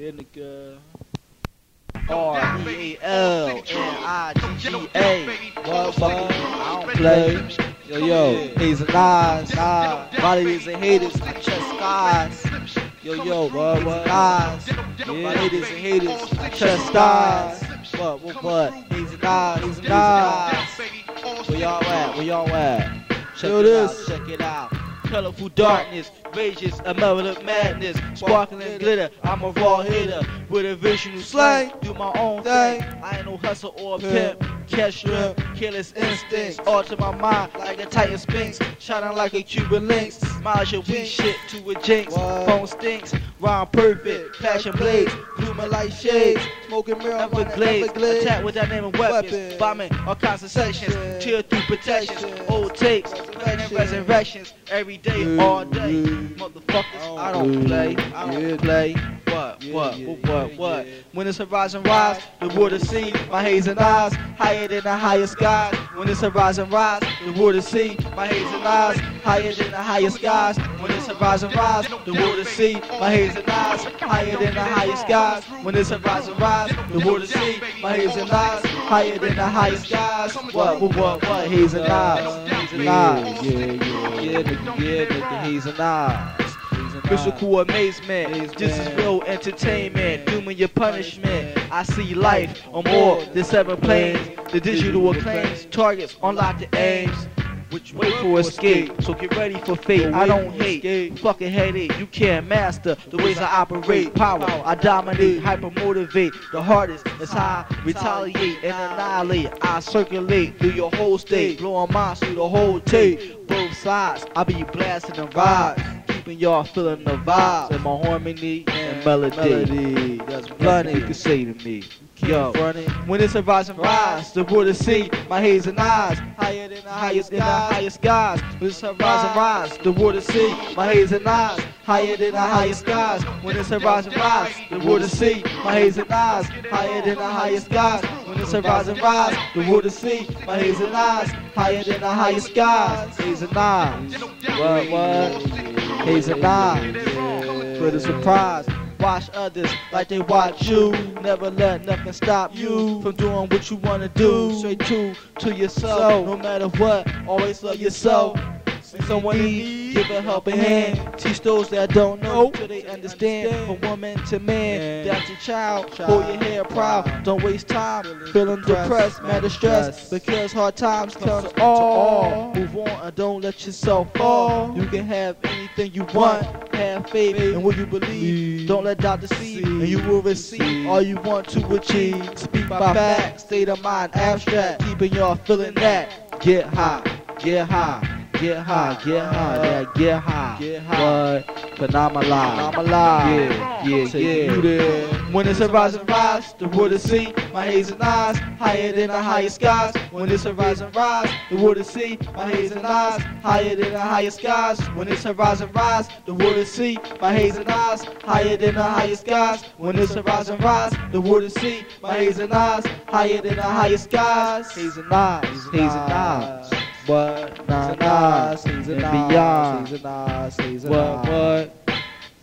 Yeah, nigga. R E A L N I G G A. What, what? I don't play. Yo, yo, he's a Nas, Nas. Bodies and haters, I chest skies. Yo, yo, what, what? Nas. Yeah, haters and haters, I chest skies. What, what, what? He's a Nas, he's a Nas. Where y'all at? Where y'all at? Check it this. out, check it out. Colorful darkness, rages, a murder madness, sparkling glitter. I'm a raw hitter with a vision visual slang. Do my own thing. I ain't no hustle or pimp. Catch shrimp, careless instincts. Alter my mind like a Titan Sphinx. Shining like a Cuban lynx. Miles your weak shit to a jinx. Phone stinks. Rhyme perfect. Passion blades. Blooming light shades. Smoking marijuana, Everglades, Everglades. attack with dynamic weapons, Weapons. bombing all kinds of sections, tear through protections, Protections. old tapes, Resurrection. planning resurrections, every day, Yeah, all day. yeah. Motherfuckers, I don't Yeah. play, I don't Yeah. play. What, Yeah, what, yeah, what, what, what? When it's horizon rise, the water see my haze and eyes, higher than the highest skies. When it's horizon rise, the water see my haze and eyes, higher than the highest skies. When it's horizon rise, the water see my haze and eyes, higher than the highest skies. When it's horizon rise, the water see my haze and eyes, higher than the highest skies. What, what, what, what? Haze and eyes, haze and eyes. Yeah, yeah, yeah. Yeah, nigga, yeah, nigga, haze and eyes. He's a Physical amazement, Amazement. this is real entertainment. Dooming your punishment. I see life on more than seven planes. The digital acclaims, targets, unlock the aims. Which wait for escape, so get ready for fate. I don't hate, fucking headache. You can't master the ways I operate. Power, I dominate, hyper motivate. The hardest is how I retaliate and annihilate. I circulate through your whole state, blowing minds through the whole tape. Both sides, I be blasting the ride, keeping y'all feeling the vibes and my harmony and melody. melody. That's plenty. you can say to me. Yo, it. when it's a rise and rise, the water see my haze and eyes higher than the highest in the highest skies. When it's a rise and rise, the water see my haze and eyes higher than the highest skies. When it's a rise and rise, the water see my haze and eyes higher than the highest skies. When it's a rise and rise, the water see my haze and eyes higher than the highest skies. Haze and eyes, what what? Haze and eyes for the surprise. Watch others like they watch you. Never let nothing stop you from doing what you wanna do. Straight to to yourself, no matter what. Always love yourself. Someone in need, give a helping hand. Teach those that don't know till they understand. From woman to man, down to child. Hold your head proud. Don't waste time feeling depressed, mad or stressed. Because hard times come to all. Move on and don't let yourself fall. You can have anything you want. Have faith in what you believe. Don't let doubt deceive, and you will receive all you want to achieve. Speak by fact, state of mind abstract. Keeping y'all feeling that. Get high, get high. Get high, get high, yeah, get high. Get high. What? Phenomenal. Phenomenal. Yeah, yeah, Take yeah. you there. When it's a rise and rise, the water see my haze and eyes higher than the highest skies. When it's a rise and rise, the water see my haze and eyes higher than the highest skies. When it's a rise and rise, the water see my haze and eyes higher than the highest skies. When it's a rise and rise, the water see my haze and eyes higher than the highest skies. Haze and eyes, haze and eyes. What? Nah, Haze and nah, eyes, a and beyond. he's a Nas, he's a What, what?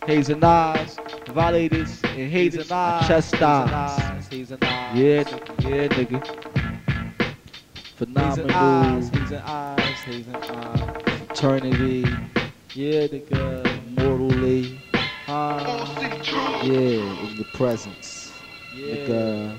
Haze and eyes, violators and eyes. A Nas. Yeah, nigga, yeah, nigga. Phenomenal eyes, he's an eyes, he's an eyes. eternity. Yeah, nigga, mortally. Uh, Yeah, in the presence. yeah. Nigga.